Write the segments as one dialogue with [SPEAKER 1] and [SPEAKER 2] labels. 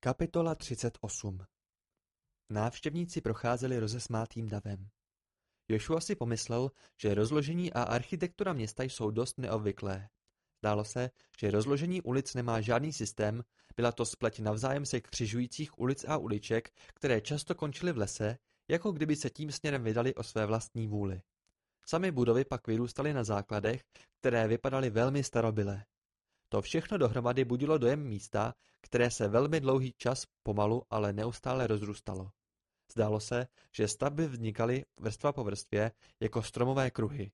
[SPEAKER 1] Kapitola 38 Návštěvníci procházeli rozesmátým davem. Joshua si pomyslel, že rozložení a architektura města jsou dost neobvyklé. Zdálo se, že rozložení ulic nemá žádný systém, byla to spleť navzájem se křižujících ulic a uliček, které často končily v lese, jako kdyby se tím směrem vydali o své vlastní vůli. Samy budovy pak vyrůstaly na základech, které vypadaly velmi starobylé. To všechno dohromady budilo dojem místa, které se velmi dlouhý čas pomalu, ale neustále rozrůstalo. Zdálo se, že stavby vznikaly vrstva po vrstvě jako stromové kruhy.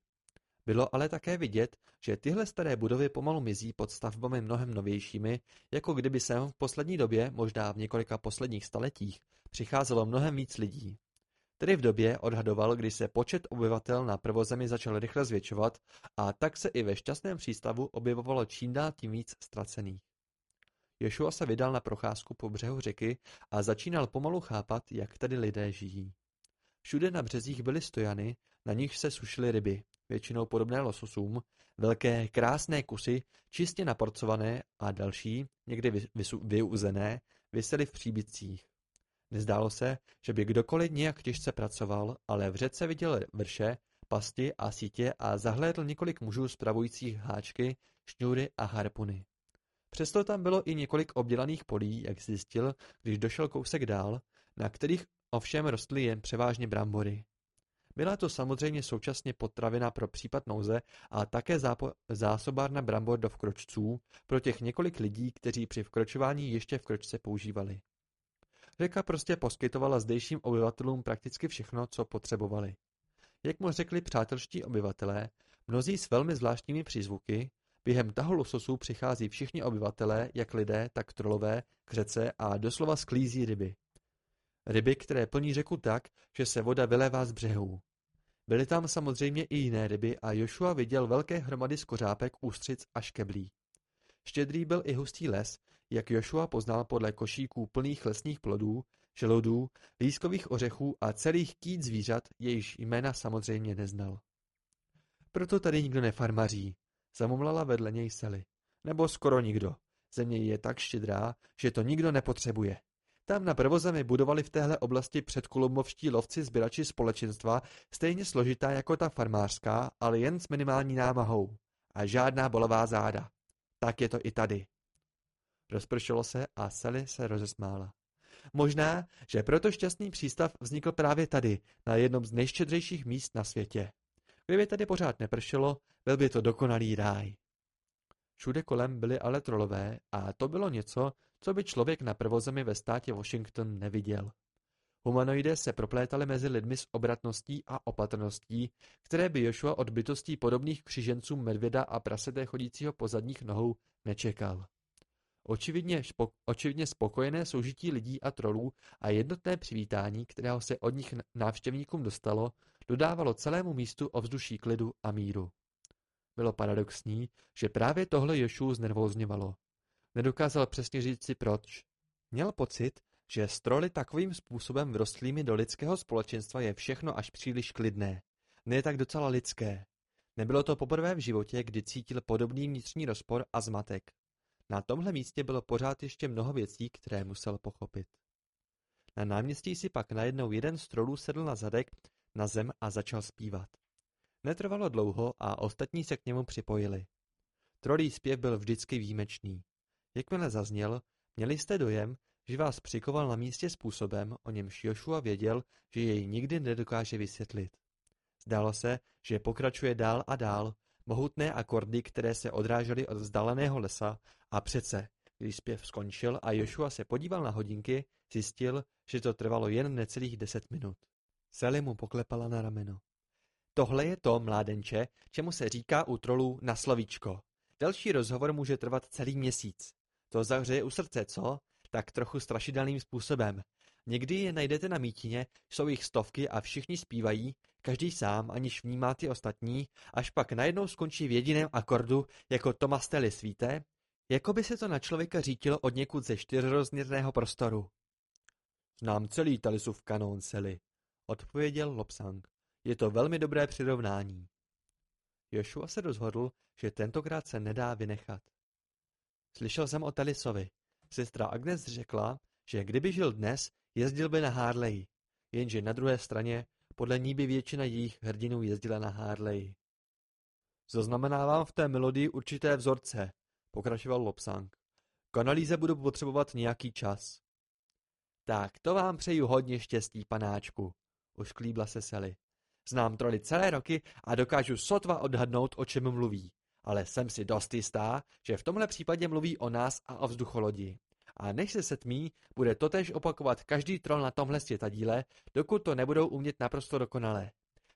[SPEAKER 1] Bylo ale také vidět, že tyhle staré budovy pomalu mizí pod stavbami mnohem novějšími, jako kdyby sem v poslední době, možná v několika posledních staletích, přicházelo mnohem víc lidí. Tedy v době odhadoval, kdy se počet obyvatel na prvozemi začal rychle zvětšovat a tak se i ve šťastném přístavu objevovalo čím dál tím víc ztracených. Joshua se vydal na procházku po břehu řeky a začínal pomalu chápat, jak tady lidé žijí. Všude na březích byly stojany, na nich se sušily ryby, většinou podobné lososům, velké krásné kusy, čistě naporcované a další, někdy vyuzené, vysely v příbytcích. Nezdálo se, že by kdokoliv nějak těžce pracoval, ale v řece viděl vrše, pasti a sítě a zahlédl několik mužů spravujících háčky, šňůry a harpuny. Přesto tam bylo i několik obdělaných polí, jak zjistil, když došel kousek dál, na kterých ovšem rostly jen převážně brambory. Byla to samozřejmě současně potravina pro případ nouze a také zásobárna brambor do vkročců pro těch několik lidí, kteří při vkročování ještě vkročce používali. Řeka prostě poskytovala zdejším obyvatelům prakticky všechno, co potřebovali. Jak mu řekli přátelští obyvatelé, mnozí s velmi zvláštními přízvuky, během tahu lososů přichází všichni obyvatelé, jak lidé, tak trolové, k řece a doslova sklízí ryby. Ryby, které plní řeku tak, že se voda vylévá z břehů. Byly tam samozřejmě i jiné ryby a Joshua viděl velké hromady skořápek, ústřic a škeblí. Štědrý byl i hustý les, jak Joshua poznal podle košíků plných lesních plodů, želodů, lískových ořechů a celých kýt zvířat, jejichž jména samozřejmě neznal. Proto tady nikdo nefarmaří, zamumlala vedle něj Sely. Nebo skoro nikdo. Země je tak štědrá, že to nikdo nepotřebuje. Tam na prvozemi budovali v téhle oblasti předkolumbovští lovci sběrači společenstva stejně složitá jako ta farmářská, ale jen s minimální námahou. A žádná bolavá záda. Tak je to i tady. Rozpršelo se a Sally se rozesmála. Možná, že proto šťastný přístav vznikl právě tady, na jednom z nejštědřejších míst na světě. Kdyby tady pořád nepršelo, byl by to dokonalý ráj. Všude kolem byly ale trolové a to bylo něco, co by člověk na prvozemi ve státě Washington neviděl. Humanoidé se proplétali mezi lidmi s obratností a opatrností, které by Joshua od bytostí podobných křižencům medvěda a prasete chodícího po zadních nohou nečekal. Očividně, špo, očividně spokojené soužití lidí a trolů a jednotné přivítání, kterého se od nich návštěvníkům dostalo, dodávalo celému místu ovzduší klidu a míru. Bylo paradoxní, že právě tohle Jošu znervózňovalo. Nedokázal přesně říct si proč. Měl pocit, že s troly takovým způsobem vrostlými do lidského společenstva je všechno až příliš klidné. Ne tak docela lidské. Nebylo to poprvé v životě, kdy cítil podobný vnitřní rozpor a zmatek. Na tomhle místě bylo pořád ještě mnoho věcí, které musel pochopit. Na náměstí si pak najednou jeden z trolů sedl na zadek na zem a začal zpívat. Netrvalo dlouho a ostatní se k němu připojili. Trolí zpěv byl vždycky výjimečný. Jakmile zazněl, měli jste dojem, že vás přikoval na místě způsobem, o němž Joshua věděl, že jej nikdy nedokáže vysvětlit. Zdálo se, že pokračuje dál a dál, mohutné akordy, které se odrážely od vzdáleného lesa a přece, když zpěv skončil a Joshua se podíval na hodinky, zjistil, že to trvalo jen necelých deset minut. Sally mu poklepala na rameno. Tohle je to, mládenče, čemu se říká u trolů na slovíčko. Další rozhovor může trvat celý měsíc. To zahřeje u srdce, co? Tak trochu strašidelným způsobem. Někdy je najdete na mítině, jsou jich stovky a všichni zpívají, každý sám, aniž vnímá ty ostatní, až pak najednou skončí v jediném akordu, jako Thomas Tellis, víte? Jako by se to na člověka řítilo od někud ze čtyřrozměrného prostoru. Znám celý Talisův kanón, Sally, odpověděl Lopsang. Je to velmi dobré přirovnání. Joshua se rozhodl, že tentokrát se nedá vynechat. Slyšel jsem o Talisovi. Sestra Agnes řekla, že kdyby žil dnes, jezdil by na Harley, jenže na druhé straně podle ní by většina jejich hrdinů jezdila na Harley. Zaznamenávám v té melodii určité vzorce, pokračoval Lopsang. K analýze budu potřebovat nějaký čas. Tak, to vám přeju hodně štěstí, panáčku, ušklíbla se Sally. Znám troly celé roky a dokážu sotva odhadnout, o čem mluví. Ale jsem si dost jistá, že v tomhle případě mluví o nás a o vzducholodi. A než se setmí, bude totež opakovat každý troll na tomhle světadíle, dokud to nebudou umět naprosto dokonale.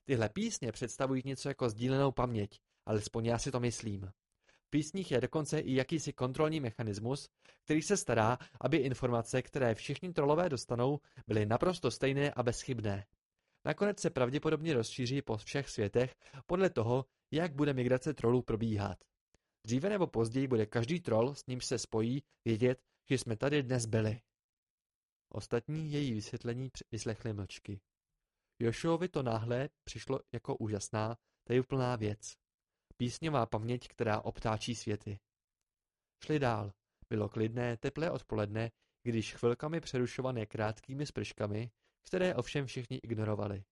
[SPEAKER 1] Tyhle písně představují něco jako sdílenou paměť, alespoň já si to myslím. V písních je dokonce i jakýsi kontrolní mechanismus, který se stará, aby informace, které všichni trolové dostanou, byly naprosto stejné a bezchybné. Nakonec se pravděpodobně rozšíří po všech světech podle toho, jak bude migrace trolů probíhat. Dříve nebo později bude každý troll, s ním se spojí, vědět, že jsme tady dnes byli. Ostatní její vysvětlení vyslechli mlčky. Jošovi to náhle přišlo jako úžasná, tajuplná věc. Písňová paměť, která obtáčí světy. Šli dál. Bylo klidné, teplé odpoledne, když chvilkami přerušované krátkými sprškami, které ovšem všichni ignorovali.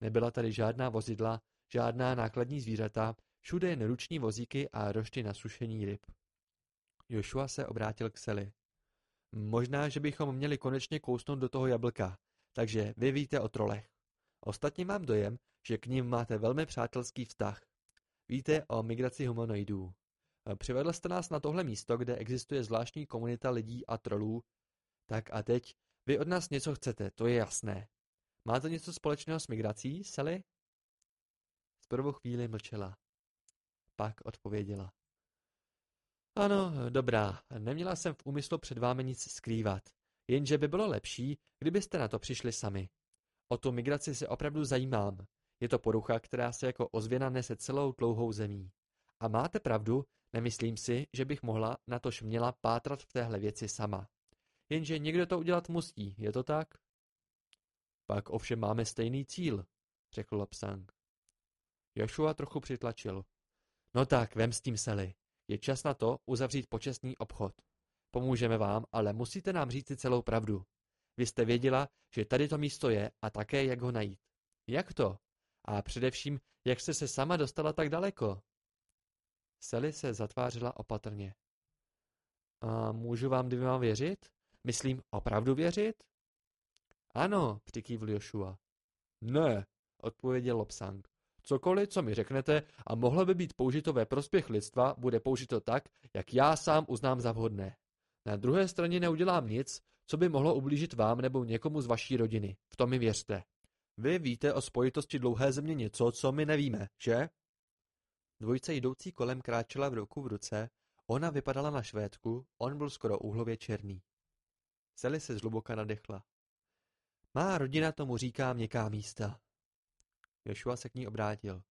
[SPEAKER 1] Nebyla tady žádná vozidla, žádná nákladní zvířata, všude jen ruční vozíky a rošty na sušení ryb. Joshua se obrátil k Sely. Možná, že bychom měli konečně kousnout do toho jablka, takže vy víte o trolech. Ostatně mám dojem, že k ním máte velmi přátelský vztah. Víte o migraci humanoidů. Přivedl jste nás na tohle místo, kde existuje zvláštní komunita lidí a trolů. Tak a teď, vy od nás něco chcete, to je jasné. Má to něco společného s migrací, Sally? Zprvu chvíli mlčela. Pak odpověděla. Ano, dobrá, neměla jsem v úmyslu před vámi nic skrývat, jenže by bylo lepší, kdybyste na to přišli sami. O tu migraci se opravdu zajímám. Je to porucha, která se jako ozvěna nese celou dlouhou zemí. A máte pravdu, nemyslím si, že bych mohla, natož měla pátrat v téhle věci sama. Jenže někdo to udělat musí, je to tak? Pak ovšem máme stejný cíl, řekl Lapsang. Joshua trochu přitlačil. No tak, vem s tím Sally. Je čas na to uzavřít počestný obchod. Pomůžeme vám, ale musíte nám říct celou pravdu. Vy jste věděla, že tady to místo je a také jak ho najít. Jak to? A především, jak jste se sama dostala tak daleko? Sally se zatvářila opatrně. A můžu vám dvěma věřit? Myslím, opravdu věřit? Ano, přikývl Joshua. Ne, odpověděl Lopsang. Cokoliv, co mi řeknete a mohlo by být použito ve prospěch lidstva, bude použito tak, jak já sám uznám za vhodné. Na druhé straně neudělám nic, co by mohlo ublížit vám nebo někomu z vaší rodiny. V tom mi věřte. Vy víte o spojitosti dlouhé země něco, co my nevíme, že? Dvojice jdoucí kolem kráčela v ruku v ruce, ona vypadala na švédku, on byl skoro úhlově černý. Sally se zhluboka nadechla. Má rodina tomu říká měkká místa. Joshua se k ní obrátil.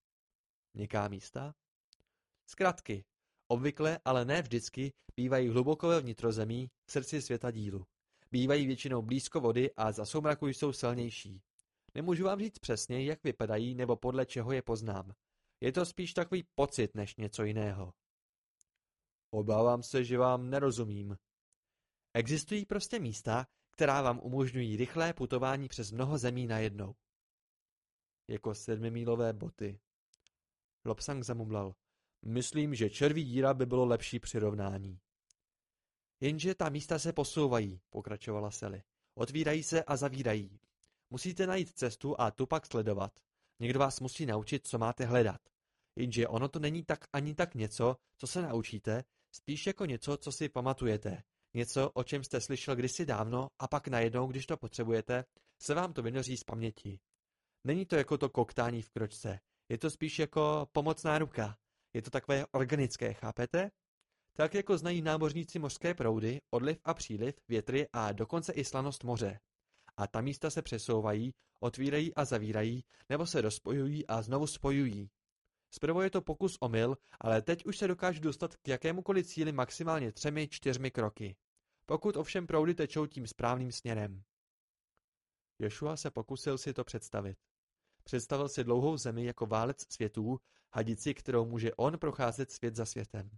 [SPEAKER 1] Měkká místa? Zkratky. Obvykle, ale ne vždycky, bývají hluboko ve vnitrozemí, v srdci světa dílu. Bývají většinou blízko vody a za soumraku jsou silnější. Nemůžu vám říct přesně, jak vypadají nebo podle čeho je poznám. Je to spíš takový pocit než něco jiného. Obávám se, že vám nerozumím. Existují prostě místa, která vám umožňují rychlé putování přes mnoho zemí najednou jako sedmimílové boty. Lopsang zamumlal. Myslím, že červí díra by bylo lepší přirovnání. Jenže ta místa se posouvají, pokračovala Sally. Otvírají se a zavírají. Musíte najít cestu a tu pak sledovat. Někdo vás musí naučit, co máte hledat. Jenže ono to není tak ani tak něco, co se naučíte, spíš jako něco, co si pamatujete. Něco, o čem jste slyšel kdysi dávno a pak najednou, když to potřebujete, se vám to vynoří z paměti. Není to jako to koktání v kročce. Je to spíš jako pomocná ruka. Je to takové organické, chápete? Tak jako znají námořníci mořské proudy, odliv a příliv, větry a dokonce i slanost moře. A ta místa se přesouvají, otvírají a zavírají, nebo se rozpojují a znovu spojují. Zprvu je to pokus o mil, ale teď už se dokážu dostat k jakémukoliv cíli maximálně třemi, čtyřmi kroky. Pokud ovšem proudy tečou tím správným směrem. Joshua se pokusil si to představit. Představil si dlouhou zemi jako válec světů, hadici, kterou může on procházet svět za světem.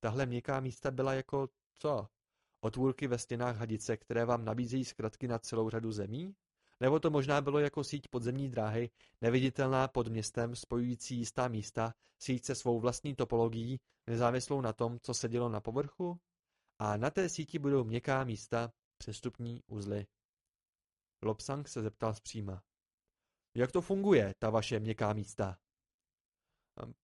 [SPEAKER 1] Tahle měkká místa byla jako co? Otvůrky ve stěnách hadice, které vám nabízejí zkratky na celou řadu zemí? Nebo to možná bylo jako síť podzemní dráhy, neviditelná pod městem, spojující jistá místa, síť se svou vlastní topologií, nezávislou na tom, co se dělo na povrchu? A na té síti budou měkká místa, přestupní uzly. Lobsang se zeptal zpříma. Jak to funguje, ta vaše měkká místa?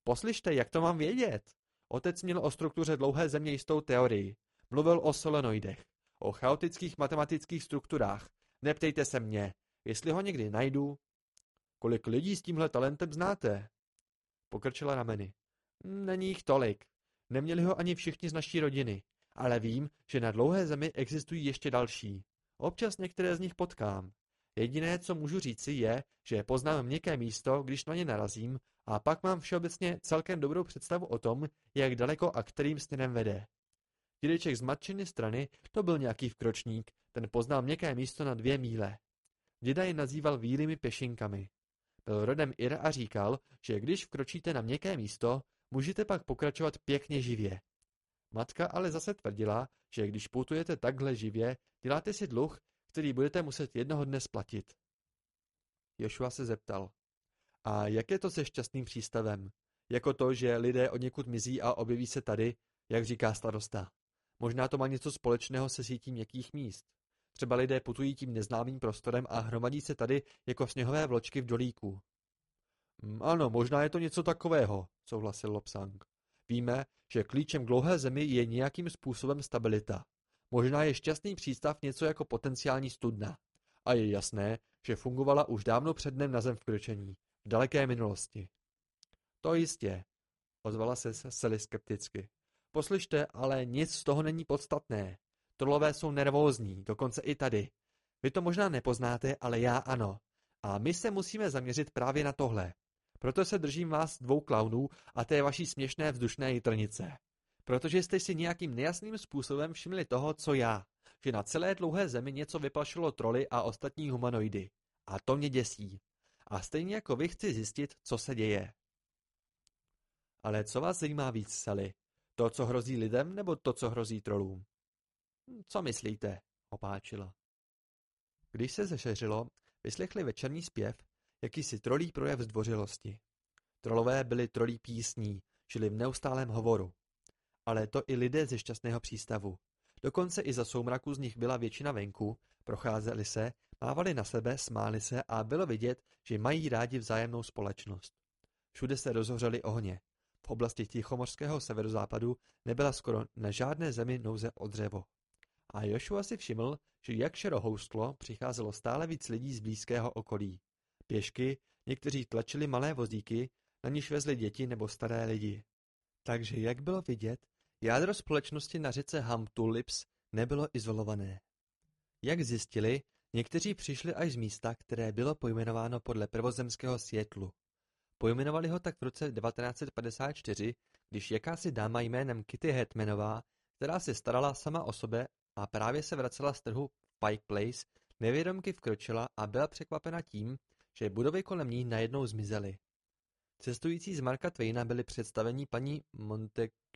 [SPEAKER 1] Poslyšte, jak to mám vědět? Otec měl o struktuře dlouhé země jistou teorii. Mluvil o solenoidech, o chaotických matematických strukturách. Neptejte se mě, jestli ho někdy najdu. Kolik lidí s tímhle talentem znáte? Pokrčila rameny. Není jich tolik. Neměli ho ani všichni z naší rodiny, ale vím, že na dlouhé zemi existují ještě další. Občas některé z nich potkám. Jediné, co můžu říci, je, že poznám měkké místo, když na ně narazím, a pak mám všeobecně celkem dobrou představu o tom, jak daleko a kterým směrem vede. Dědeček z matčiny strany to byl nějaký vkročník, ten poznal měkké místo na dvě míle. Děda je nazýval výlými pěšinkami. Byl rodem Ir a říkal, že když vkročíte na měkké místo, můžete pak pokračovat pěkně živě. Matka ale zase tvrdila, že když putujete takhle živě, děláte si dluh, který budete muset jednoho dne splatit. Joshua se zeptal. A jak je to se šťastným přístavem? Jako to, že lidé od někud mizí a objeví se tady, jak říká starosta. Možná to má něco společného se sítí měkkých míst. Třeba lidé putují tím neznámým prostorem a hromadí se tady jako sněhové vločky v dolíku. Mm, ano, možná je to něco takového, souhlasil Lopsang. Víme, že klíčem k dlouhé zemi je nějakým způsobem stabilita. Možná je šťastný přístav něco jako potenciální studna. A je jasné, že fungovala už dávno před dnem na zem vkročení, v daleké minulosti. To jistě, ozvala se Sely skepticky. Poslyšte, ale nic z toho není podstatné. Trolové jsou nervózní, dokonce i tady. Vy to možná nepoznáte, ale já ano. A my se musíme zaměřit právě na tohle. Proto se držím vás dvou klaunů a té vaší směšné vzdušné jitrnice. Protože jste si nějakým nejasným způsobem všimli toho, co já. Že na celé dlouhé zemi něco vyplašilo troly a ostatní humanoidy. A to mě děsí. A stejně jako vy chci zjistit, co se děje. Ale co vás zajímá víc, Sally? To, co hrozí lidem, nebo to, co hrozí trolům? Co myslíte? opáčila. Když se zešeřilo, vyslechli večerní zpěv, jakýsi trolí projev zdvořilosti. Trolové byli trolí písní, žili v neustálém hovoru. Ale to i lidé ze šťastného přístavu. Dokonce i za soumraku z nich byla většina venku, procházeli se, mávali na sebe, smáli se a bylo vidět, že mají rádi vzájemnou společnost. Všude se rozhořely ohně. V oblasti Tichomorského severozápadu nebyla skoro na žádné zemi nouze o dřevo. A Joshua si všiml, že jak šerohoustlo přicházelo stále víc lidí z blízkého okolí. Pěšky, někteří tlačili malé vozíky, na níž vezli děti nebo staré lidi. Takže jak bylo vidět, jádro společnosti na řece Hamtulips nebylo izolované. Jak zjistili, někteří přišli až z místa, které bylo pojmenováno podle prvozemského světlu. Pojmenovali ho tak v roce 1954, když jakási dáma jménem Kitty Hetmanová, která se starala sama o sebe a právě se vracela z trhu Pike Place, nevědomky vkročila a byla překvapena tím, že budovy kolem ní najednou zmizely. Cestující z Marka Twaina byli představení paní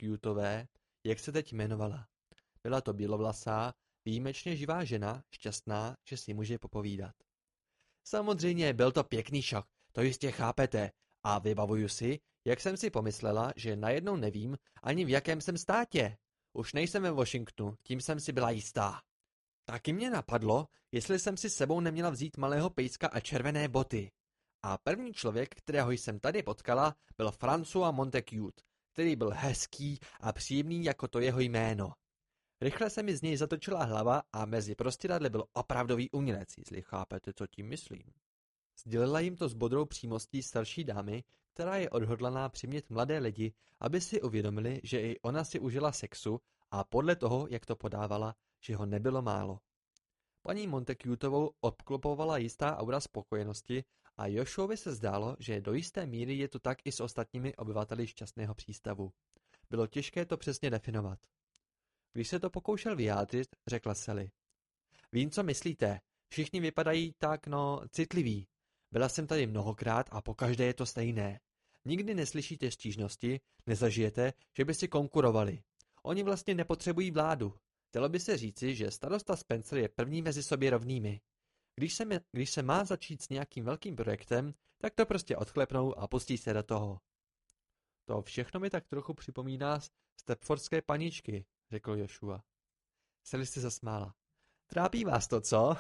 [SPEAKER 1] Montecutové, jak se teď jmenovala. Byla to bílovlasá, výjimečně živá žena, šťastná, že si může popovídat. Samozřejmě byl to pěkný šok, to jistě chápete, a vybavuju si, jak jsem si pomyslela, že najednou nevím, ani v jakém jsem státě. Už nejsem ve Washingtonu, tím jsem si byla jistá. Taky mě napadlo, jestli jsem si sebou neměla vzít malého pejska a červené boty. A první člověk, kterého jsem tady potkala, byl François Montecute, který byl hezký a příjemný jako to jeho jméno. Rychle se mi z něj zatočila hlava a mezi prostěradly byl opravdový umělec, jestli chápete, co tím myslím. Sdělila jim to s bodrou přímostí starší dámy, která je odhodlaná přimět mladé lidi, aby si uvědomili, že i ona si užila sexu a podle toho, jak to podávala, že ho nebylo málo. Paní Montecutovou obklopovala jistá aura spokojenosti a Jošovi se zdálo, že do jisté míry je to tak i s ostatními obyvateli šťastného přístavu. Bylo těžké to přesně definovat. Když se to pokoušel vyjádřit, řekla Sally. Vím, co myslíte. Všichni vypadají tak, no, citliví. Byla jsem tady mnohokrát a pokaždé je to stejné. Nikdy neslyšíte stížnosti, nezažijete, že by si konkurovali. Oni vlastně nepotřebují vládu. Dalo by se říci, že starosta Spencer je první mezi sobě rovnými. Když se, když se má začít s nějakým velkým projektem, tak to prostě odklepnou a pustí se do toho. To všechno mi tak trochu připomíná stepfordské paničky, řekl Joshua. Sally se zasmála. Trápí vás to, co?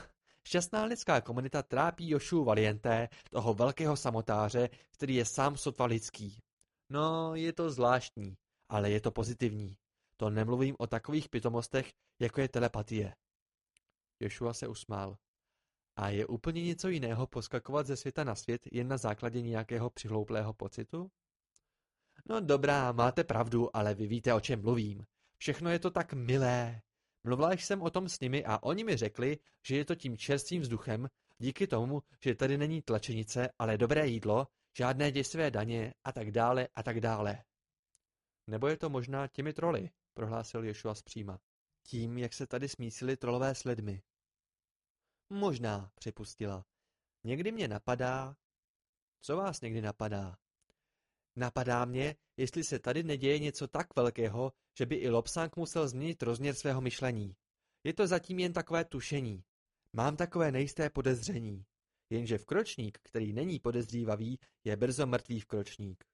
[SPEAKER 1] Šťastná lidská komunita trápí Jošu Valienté, toho velkého samotáře, který je sám sotva lidský. No, je to zvláštní, ale je to pozitivní. To nemluvím o takových pitomostech, jako je telepatie. Joshua se usmál. A je úplně něco jiného poskakovat ze světa na svět jen na základě nějakého přihlouplého pocitu? No dobrá, máte pravdu, ale vy víte, o čem mluvím. Všechno je to tak milé. Mluvila jsem o tom s nimi a oni mi řekli, že je to tím čerstvým vzduchem, díky tomu, že tady není tlačenice, ale dobré jídlo, žádné děsivé daně a tak dále a tak dále. Nebo je to možná těmi troly, prohlásil Joshua zpříma. Tím, jak se tady smísili trolové s lidmi. Možná, připustila. Někdy mě napadá... Co vás někdy napadá? Napadá mě, jestli se tady neděje něco tak velkého, že by i Lobsang musel změnit rozměr svého myšlení. Je to zatím jen takové tušení. Mám takové nejisté podezření. Jenže vkročník, který není podezřívavý, je brzo mrtvý vkročník.